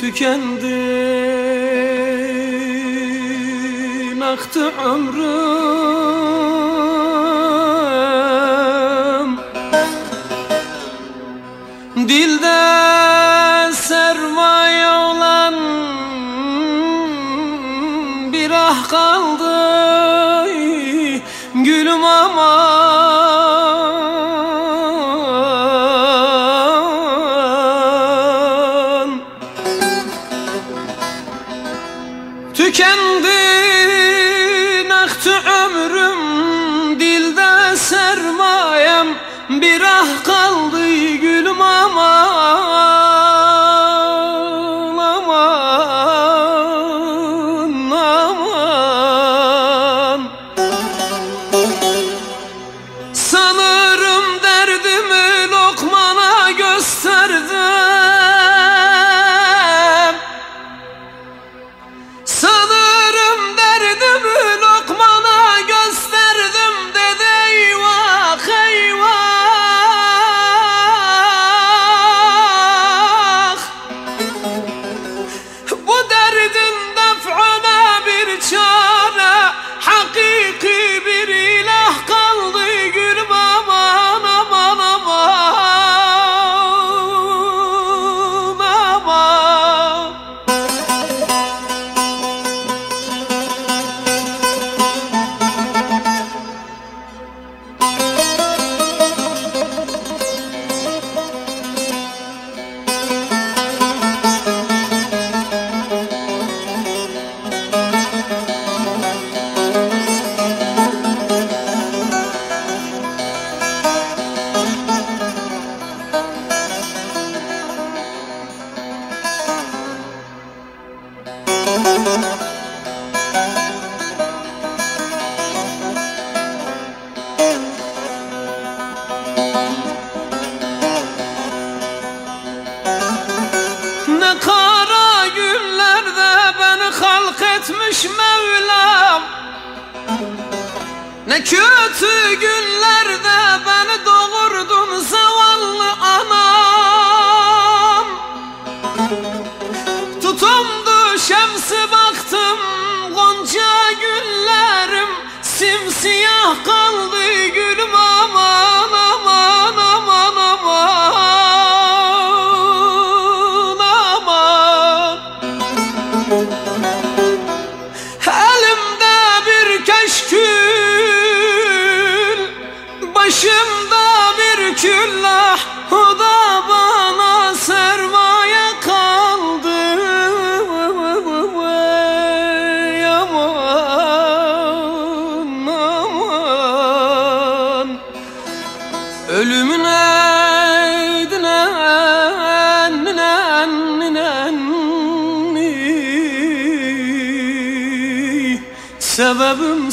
Tükendin aktı ömrüm Tükendi aktı ömrüm Dilde sermayem. Bir ah kaldı halk etmiş Mevlam. Ne kötü günlerde beni doğurdun zavallı anam. Tutumdu şemsi baktım Gonca güllerim Simsiyah kaldı Başımda bir küllah O da bana sermaye kaldı. Aman aman. Ölümün eydin enni enni enni Sebebim